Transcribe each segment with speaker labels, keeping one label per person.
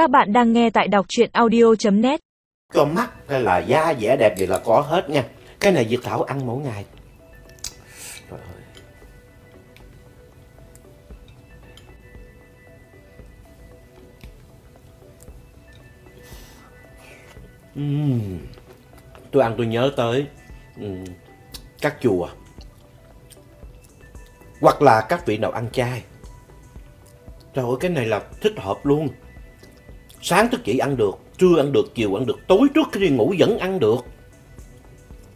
Speaker 1: Các bạn đang nghe tại đọc truyện audio.net.
Speaker 2: Con mắt hay là da vẻ đẹp gì là có hết nha. Cái này Việt Thảo ăn mỗi ngày. Trời ơi. uhm. Tôi ăn tôi nhớ tới uhm. các chùa hoặc là các vị nào ăn chay. Trời ơi, cái này là thích hợp luôn. Sáng thức dậy ăn được, trưa ăn được, chiều ăn được, tối trước khi đi ngủ vẫn ăn được.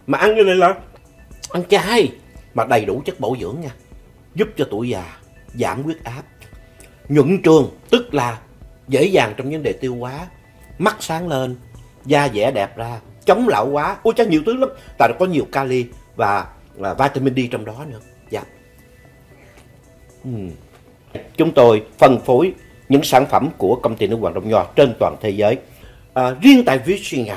Speaker 2: Mà ăn như này là ăn chay mà đầy đủ chất bổ dưỡng nha. Giúp cho tuổi già giảm huyết áp. Nhuận trường tức là dễ dàng trong vấn đề tiêu hóa, mắt sáng lên, da dẻ đẹp ra, chống lão hóa. Ôi chắc nhiều thứ lắm, tại nó có nhiều kali và là vitamin D trong đó nữa. Dạ. Ừm. Chúng tôi phân phối những sản phẩm của công ty nước Hoàng Đông Nho trên toàn thế giới. À, riêng tại Virginia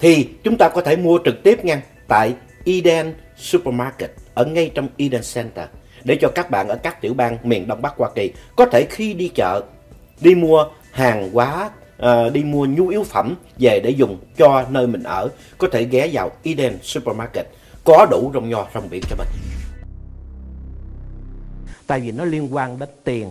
Speaker 2: thì chúng ta có thể mua trực tiếp nha tại Eden Supermarket ở ngay trong Eden Center để cho các bạn ở các tiểu bang miền Đông Bắc Hoa Kỳ có thể khi đi chợ đi mua hàng hóa à, đi mua nhu yếu phẩm về để dùng cho nơi mình ở có thể ghé vào Eden Supermarket có đủ rong nho rong biển cho mình tại vì nó liên quan đến tiền